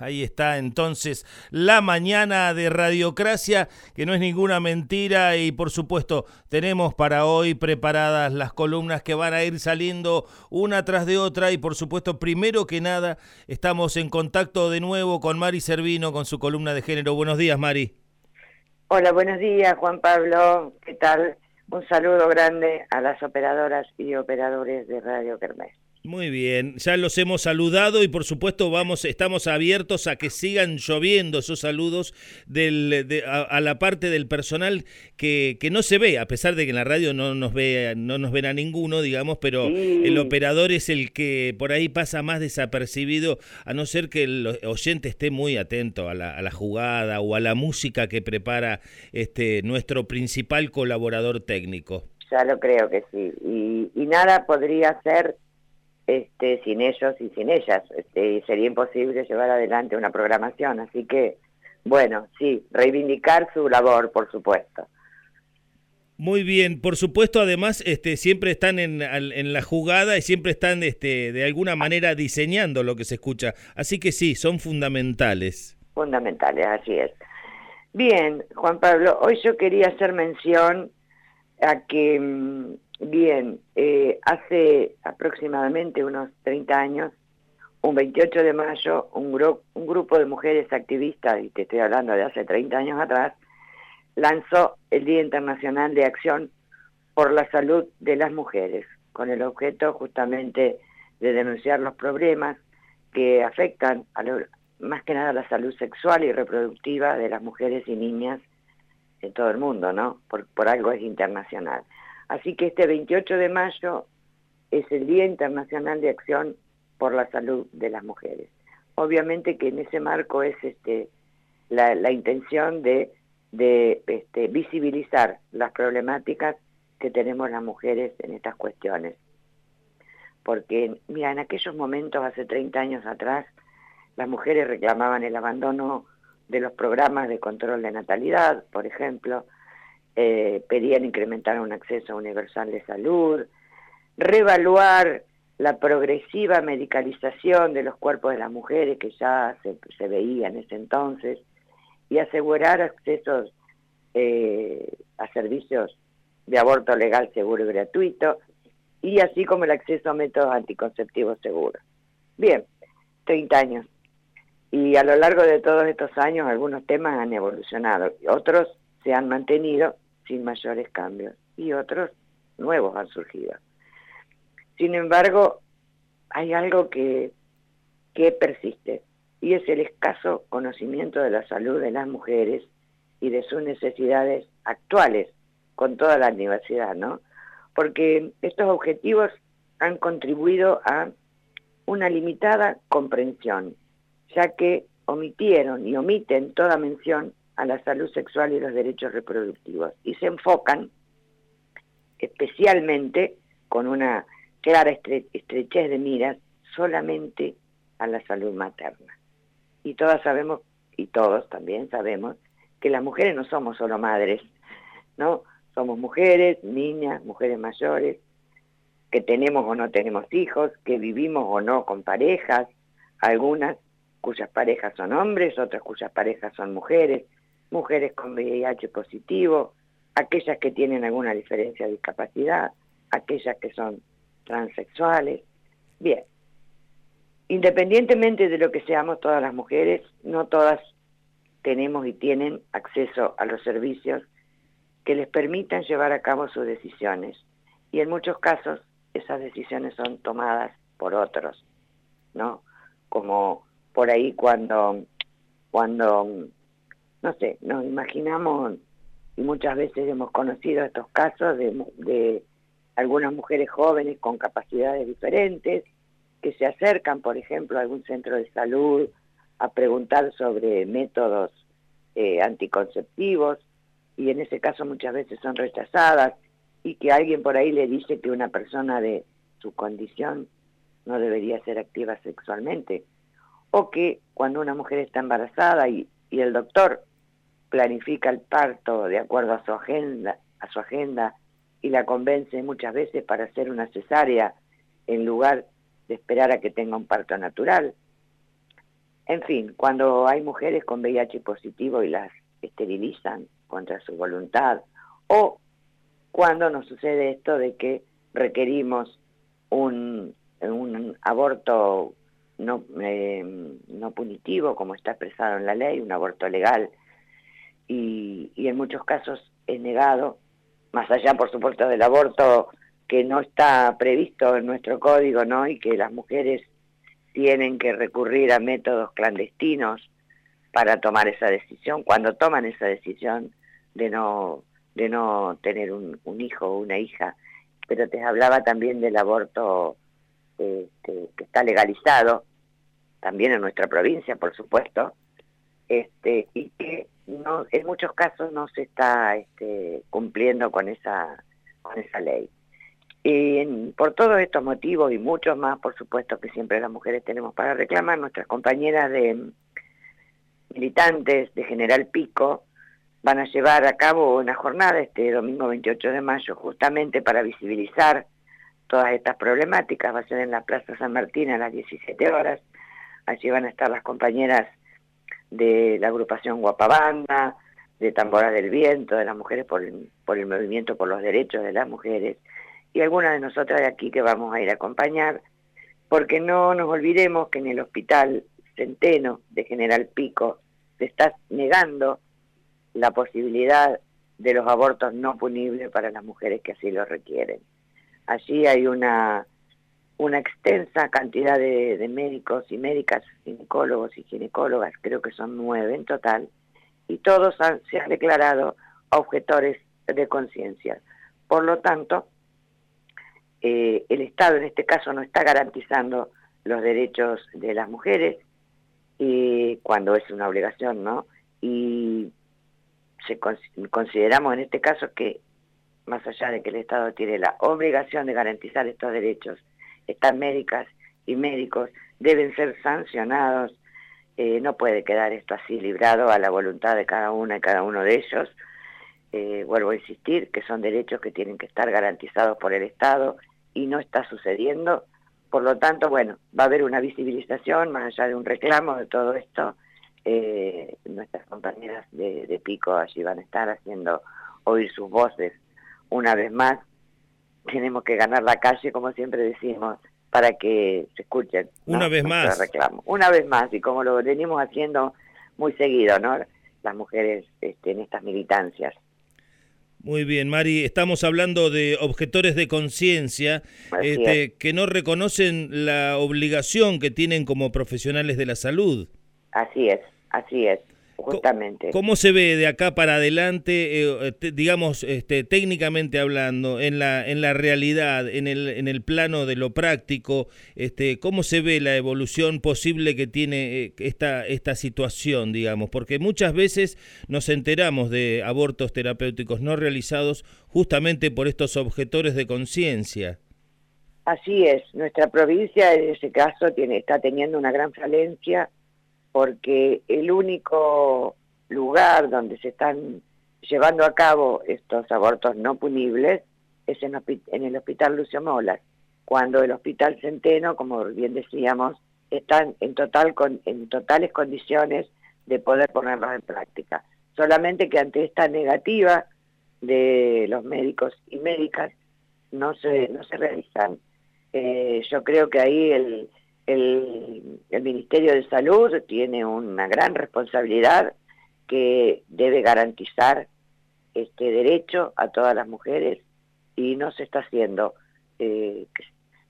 Ahí está entonces la mañana de Radiocracia, que no es ninguna mentira y por supuesto tenemos para hoy preparadas las columnas que van a ir saliendo una tras de otra y por supuesto primero que nada estamos en contacto de nuevo con Mari Servino con su columna de género. Buenos días Mari. Hola, buenos días Juan Pablo, ¿qué tal? Un saludo grande a las operadoras y operadores de Radio Kermés. Muy bien, ya los hemos saludado y por supuesto vamos, estamos abiertos a que sigan lloviendo esos saludos del, a, la parte del personal que, que, no se ve, a pesar de que en la radio no nos ve, no nos ven a ninguno, digamos, pero el operador es el que por ahí pasa más desapercibido, a no ser que el oyente esté muy atento a la, a la jugada o a la música que prepara este nuestro principal colaborador técnico. Ya lo creo que sí, y, y nada podría ser este, sin ellos y sin ellas. Este, sería imposible llevar adelante una programación. Así que, bueno, sí, reivindicar su labor, por supuesto. Muy bien, por supuesto, además, este, siempre están en, en, la jugada y siempre están este, de alguna manera diseñando lo que se escucha. Así que sí, son fundamentales. Fundamentales, así es. Bien, Juan Pablo, hoy yo quería hacer mención a que mm, Bien, eh, hace aproximadamente unos 30 años, un 28 de mayo, un, grupo de mujeres activistas, y te estoy hablando de hace 30 años atrás, lanzó el Día Internacional de Acción por la Salud de las Mujeres, con el objeto justamente de denunciar los problemas que afectan a más que nada la salud sexual y reproductiva de las mujeres y niñas en todo el mundo, ¿no? Por algo es internacional. Así que este 28 de mayo es el Día Internacional de Acción por la Salud de las Mujeres. Obviamente que en ese marco es este, la, intención de, este, visibilizar las problemáticas que tenemos las mujeres en estas cuestiones. Porque, mira, en aquellos momentos, hace 30 años atrás, las mujeres reclamaban el abandono de los programas de control de natalidad, por ejemplo, eh, pedían incrementar un acceso universal de salud, reevaluar la progresiva medicalización de los cuerpos de las mujeres que ya se, veía en ese entonces y asegurar accesos eh, a servicios de aborto legal, seguro y gratuito y así como el acceso a métodos anticonceptivos seguros. Bien, 30 años. Y a lo largo de todos estos años algunos temas han evolucionado, otros se han mantenido sin mayores cambios y otros nuevos han surgido. Sin embargo, hay algo que, que persiste y es el escaso conocimiento de la salud de las mujeres y de sus necesidades actuales con toda la universidad, ¿no? Porque estos objetivos han contribuido a una limitada comprensión, ya que omitieron y omiten toda mención a la salud sexual y los derechos reproductivos y se enfocan especialmente con una clara estrechez de miras solamente a la salud materna. Y todas sabemos, y todos también sabemos, que las mujeres no somos solo madres, ¿no? Somos mujeres, niñas, mujeres mayores, que tenemos o no tenemos hijos, que vivimos o no con parejas, algunas cuyas parejas son hombres, otras cuyas parejas son mujeres, mujeres con VIH positivo, aquellas que tienen alguna diferencia de discapacidad, aquellas que son transexuales. Bien, independientemente de lo que seamos todas las mujeres, no todas tenemos y tienen acceso a los servicios que les permitan llevar a cabo sus decisiones. Y en muchos casos esas decisiones son tomadas por otros, ¿no? Como por ahí cuando, cuando no sé, nos imaginamos y muchas veces hemos conocido estos casos de, algunas mujeres jóvenes con capacidades diferentes que se acercan, por ejemplo, a algún centro de salud a preguntar sobre métodos eh, anticonceptivos y en ese caso muchas veces son rechazadas y que alguien por ahí le dice que una persona de su condición no debería ser activa sexualmente. O que cuando una mujer está embarazada y, y el doctor planifica el parto de acuerdo a su agenda, a su agenda y la convence muchas veces para hacer una cesárea en lugar de esperar a que tenga un parto natural. En fin, cuando hay mujeres con VIH positivo y las esterilizan contra su voluntad, o cuando nos sucede esto de que requerimos un, un aborto no, eh, no punitivo, como está expresado en la ley, un aborto legal, y, en muchos casos es negado, más allá, por supuesto, del aborto que no está previsto en nuestro código, ¿no? Y que las mujeres tienen que recurrir a métodos clandestinos para tomar esa decisión, cuando toman esa decisión de no, de no tener un, hijo o una hija. Pero te hablaba también del aborto este, que está legalizado, también en nuestra provincia, por supuesto, este, y que en muchos casos no se está este, cumpliendo con esa, con esa ley. Y por todos estos motivos y muchos más, por supuesto, que siempre las mujeres tenemos para reclamar, nuestras compañeras de militantes de General Pico van a llevar a cabo una jornada este domingo 28 de mayo justamente para visibilizar todas estas problemáticas. Va a ser en la Plaza San Martín a las 17 horas. Allí van a estar las compañeras de la agrupación Guapabanda, de Tamboras del Viento, de las mujeres por por el movimiento por los derechos de las mujeres y algunas de nosotras de aquí que vamos a ir a acompañar, porque no nos olvidemos que en el hospital Centeno de General Pico se está negando la posibilidad de los abortos no punibles para las mujeres que así lo requieren. Allí hay una, una extensa cantidad de, médicos y médicas, ginecólogos y ginecólogas, creo que son nueve en total, y todos se han declarado objetores de conciencia. Por lo tanto, eh, el Estado en este caso no está garantizando los derechos de las mujeres y cuando es una obligación, ¿no? Y consideramos en este caso que más allá de que el Estado tiene la obligación de garantizar estos derechos, estas médicas y médicos deben ser sancionados, eh, no puede quedar esto así librado a la voluntad de cada una y cada uno de ellos. Eh, vuelvo a insistir que son derechos que tienen que estar garantizados por el Estado y no está sucediendo. Por lo tanto, bueno, va a haber una visibilización más allá de un reclamo de todo esto. Eh, nuestras compañeras de, Pico allí van a estar haciendo oír sus voces una vez más. Tenemos que ganar la calle, como siempre decimos, para que se escuchen. Una vez más. Reclamo. Una vez más, y como lo venimos haciendo muy seguido, ¿no? Las mujeres este, en estas militancias. Muy bien, Mari. Estamos hablando de objetores de conciencia este, que no reconocen la obligación que tienen como profesionales de la salud. Así es, así es justamente. ¿Cómo se ve de acá para adelante, eh, digamos, este, técnicamente hablando, en la, en la realidad, en el, en el plano de lo práctico, este, cómo se ve la evolución posible que tiene eh, esta, esta situación, digamos? Porque muchas veces nos enteramos de abortos terapéuticos no realizados justamente por estos objetores de conciencia. Así es, nuestra provincia en ese caso tiene, está teniendo una gran falencia porque el único lugar donde se están llevando a cabo estos abortos no punibles es en, el Hospital Lucio Molas, cuando el Hospital Centeno, como bien decíamos, están en, total en totales condiciones de poder ponerlos en práctica. Solamente que ante esta negativa de los médicos y médicas no se, no se realizan. Eh, yo creo que ahí el, el, Ministerio de Salud tiene una gran responsabilidad que debe garantizar este derecho a todas las mujeres y no se está haciendo. Eh,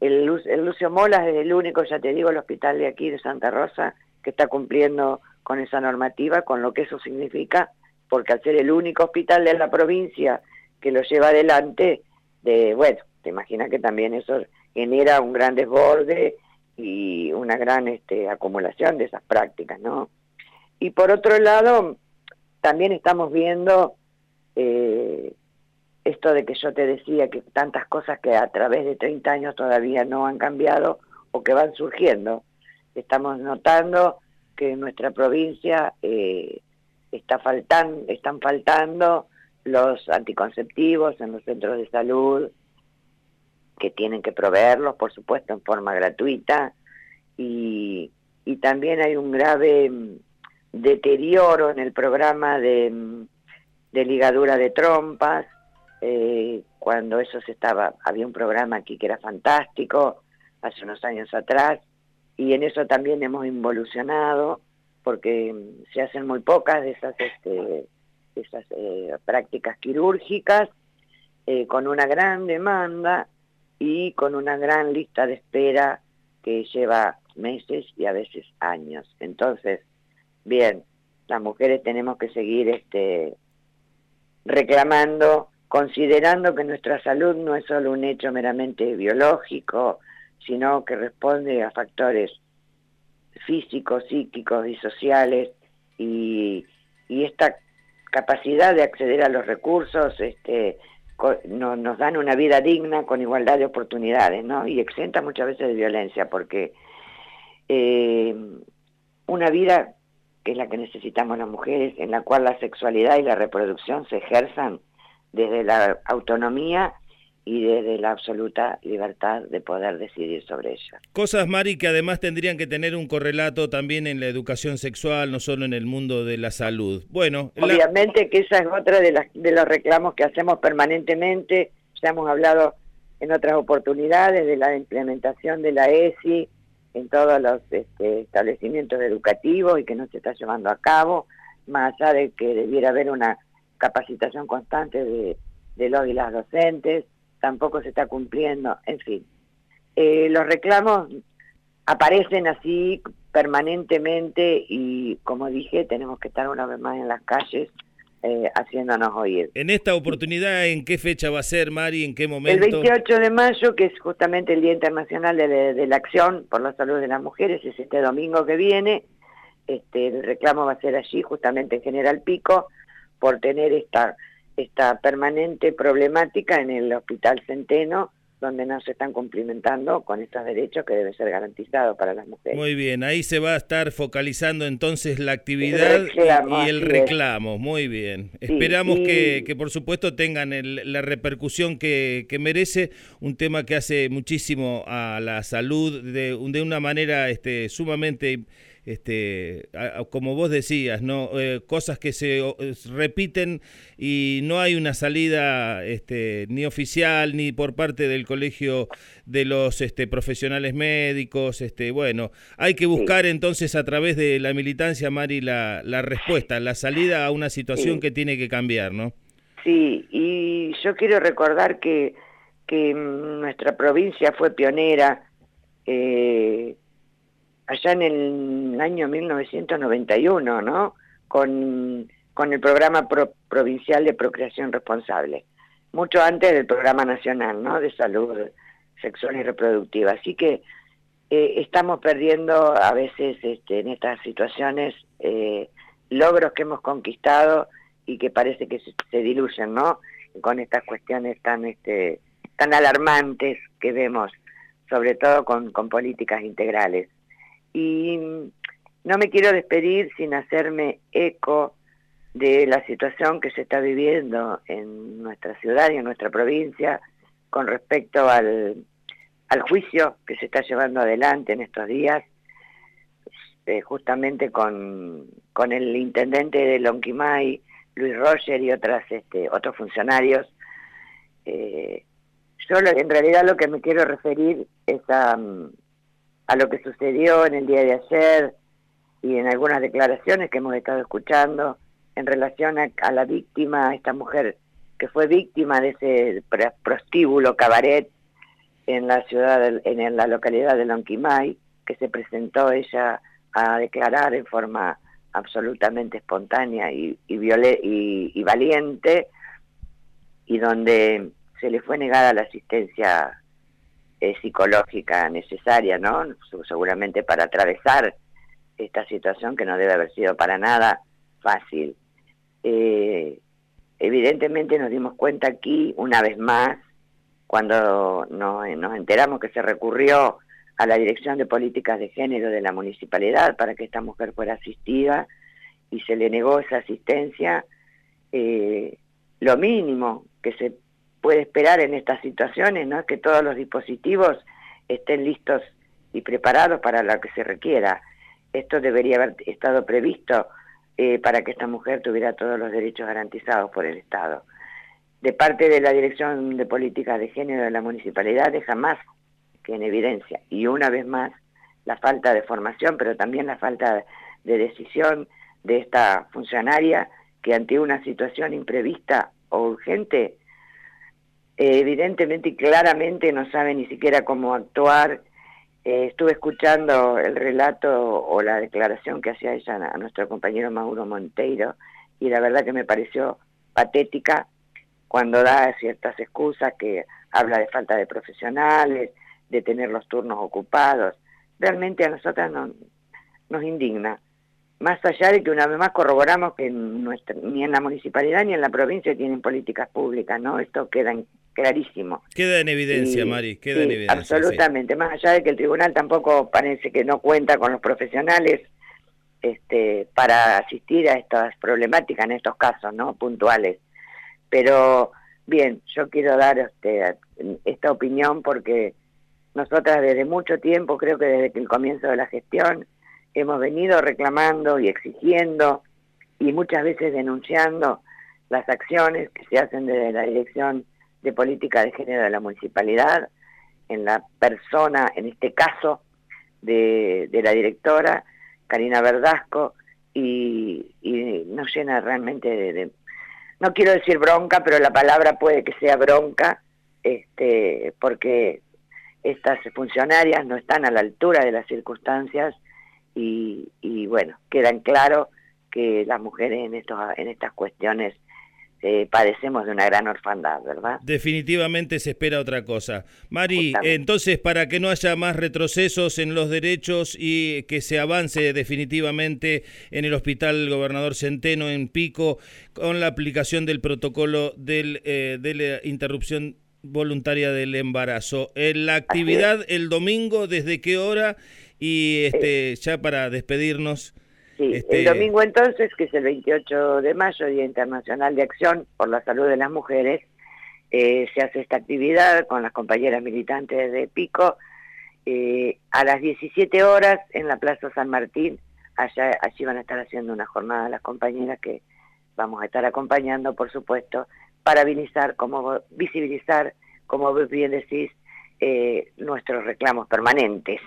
el, Lucio Molas es el único, ya te digo, el hospital de aquí de Santa Rosa que está cumpliendo con esa normativa, con lo que eso significa, porque al ser el único hospital de la provincia que lo lleva adelante, de, bueno, te imaginas que también eso genera un gran desborde y una gran este, acumulación de esas prácticas, ¿no? Y por otro lado, también estamos viendo eh, esto de que yo te decía que tantas cosas que a través de 30 años todavía no han cambiado o que van surgiendo. Estamos notando que en nuestra provincia eh, está faltan, están faltando los anticonceptivos en los centros de salud, que tienen que proveerlos, por supuesto, en forma gratuita, y, también hay un grave mm, deterioro en el programa de, mm, ligadura de trompas, eh, cuando eso se estaba, había un programa aquí que era fantástico, hace unos años atrás, y en eso también hemos involucionado, porque mm, se hacen muy pocas de esas, este, esas eh, prácticas quirúrgicas, eh, con una gran demanda y con una gran lista de espera que lleva meses y a veces años. Entonces, bien, las mujeres tenemos que seguir este, reclamando, considerando que nuestra salud no es solo un hecho meramente biológico, sino que responde a factores físicos, psíquicos y sociales y, y esta capacidad de acceder a los recursos este, nos dan una vida digna con igualdad de oportunidades, ¿no? Y exenta muchas veces de violencia, porque eh, una vida que es la que necesitamos las mujeres, en la cual la sexualidad y la reproducción se ejerzan desde la autonomía y desde la absoluta libertad de poder decidir sobre ella. Cosas, Mari, que además tendrían que tener un correlato también en la educación sexual, no solo en el mundo de la salud. Bueno, obviamente que esa es otra de, las, de los reclamos que hacemos permanentemente, ya hemos hablado en otras oportunidades de la implementación de la ESI en todos los este, establecimientos educativos y que no se está llevando a cabo, más allá de que debiera haber una capacitación constante de, de los y las docentes, tampoco se está cumpliendo, en fin. Eh, los reclamos aparecen así permanentemente y como dije, tenemos que estar una vez más en las calles eh, haciéndonos oír. En esta oportunidad, ¿en qué fecha va a ser, Mari? ¿En qué momento? El 28 de mayo, que es justamente el Día Internacional de, la Acción por la Salud de las Mujeres, es este domingo que viene. Este, el reclamo va a ser allí, justamente en General Pico, por tener esta esta permanente problemática en el Hospital Centeno, donde no se están cumplimentando con estos derechos que deben ser garantizados para las mujeres. Muy bien, ahí se va a estar focalizando entonces la actividad y el reclamo. Muy bien. Esperamos que, que, por supuesto tengan la repercusión que, que, merece un tema que hace muchísimo a la salud de, de una manera este, sumamente este, como vos decías, no eh, cosas que se repiten y no hay una salida este, ni oficial ni por parte del colegio de los este, profesionales médicos. Este, bueno, hay que buscar entonces a través de la militancia, Mari, la, la respuesta, la salida a una situación que tiene que cambiar, ¿no? Sí, y yo quiero recordar que, que nuestra provincia fue pionera eh, allá en el año 1991, ¿no? Con, con el programa provincial de procreación responsable, mucho antes del programa nacional, ¿no? De salud sexual y reproductiva. Así que eh, estamos perdiendo a veces este, en estas situaciones eh, logros que hemos conquistado y que parece que se, diluyen, ¿no? Con estas cuestiones tan, este, tan alarmantes que vemos, sobre todo con, con políticas integrales. Y no me quiero despedir sin hacerme eco de la situación que se está viviendo en nuestra ciudad y en nuestra provincia con respecto al, juicio que se está llevando adelante en estos días, eh, justamente con, con el intendente de Lonquimay, Luis Roger y otras, este, otros funcionarios. Eh, yo en realidad lo que me quiero referir es a, a lo que sucedió en el día de ayer y en algunas declaraciones que hemos estado escuchando en relación a, la víctima, a esta mujer que fue víctima de ese prostíbulo cabaret en la ciudad, en la localidad de Lonquimay, que se presentó ella a declarar en forma absolutamente espontánea y valiente, y donde se le fue negada la asistencia psicológica necesaria, ¿no? Seguramente para atravesar esta situación que no debe haber sido para nada fácil. Eh, evidentemente nos dimos cuenta aquí, una vez más, cuando nos, nos enteramos que se recurrió a la Dirección de Políticas de Género de la Municipalidad para que esta mujer fuera asistida y se le negó esa asistencia, eh, lo mínimo que se puede esperar en estas situaciones, ¿no? Que todos los dispositivos estén listos y preparados para lo que se requiera. esto debería haber estado previsto eh, para que esta mujer tuviera todos los derechos garantizados por el Estado. De parte de la Dirección de Políticas de Género de la Municipalidad deja más que en evidencia, y una vez más, la falta de formación, pero también la falta de decisión de esta funcionaria que ante una situación imprevista o urgente, eh, evidentemente y claramente no sabe ni siquiera cómo actuar. Eh, estuve escuchando el relato o la declaración que hacía ella a nuestro compañero Mauro Monteiro y la verdad que me pareció patética cuando da ciertas excusas que habla de falta de profesionales, de tener los turnos ocupados. Realmente a nosotras nos indigna más allá de que una vez más corroboramos que ni en la municipalidad ni en la provincia tienen políticas públicas, ¿no? Esto queda clarísimo. Queda en evidencia, Mari, queda en evidencia. Absolutamente, más allá de que el tribunal tampoco parece que no cuenta con los profesionales este, para asistir a estas problemáticas en estos casos, ¿no? Puntuales. Pero, bien, yo quiero dar este, esta opinión porque nosotras desde mucho tiempo, creo que desde el comienzo de la gestión, hemos venido reclamando y exigiendo y muchas veces denunciando las acciones que se hacen desde la Dirección de Política de Género de la Municipalidad, en la persona, en este caso, de, la directora Karina Verdasco, y, nos llena realmente de, no quiero decir bronca, pero la palabra puede que sea bronca, este, porque estas funcionarias no están a la altura de las circunstancias y, bueno, quedan claro que las mujeres en, estos, en estas cuestiones eh, padecemos de una gran orfandad, ¿verdad? Definitivamente se espera otra cosa. Mari, entonces, para que no haya más retrocesos en los derechos y que se avance definitivamente en el Hospital Gobernador Centeno en Pico con la aplicación del protocolo del, eh, de la interrupción voluntaria del embarazo. En la actividad el domingo, ¿desde qué hora y este, ya para despedirnos... Sí, el este, domingo entonces, que es el 28 de mayo, Día Internacional de Acción por la Salud de las Mujeres, eh, se hace esta actividad con las compañeras militantes de Pico eh, a las 17 horas en la Plaza San Martín. Allá, allí van a estar haciendo una jornada las compañeras que vamos a estar acompañando, por supuesto, para visibilizar, como, visibilizar, como bien decís, eh, nuestros reclamos permanentes.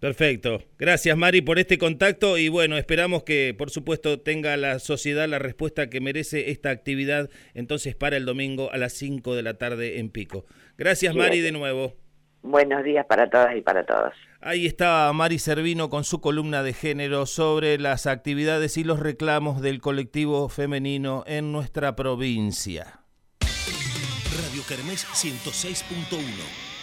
Perfecto. Gracias Mari por este contacto y bueno, esperamos que por supuesto tenga la sociedad la respuesta que merece esta actividad entonces para el domingo a las 5 de la tarde en Pico. Gracias Mari de nuevo. Buenos días para todas y para todos. Ahí está Mari Servino con su columna de género sobre las actividades y los reclamos del colectivo femenino en nuestra provincia. Radio Kermés 106.1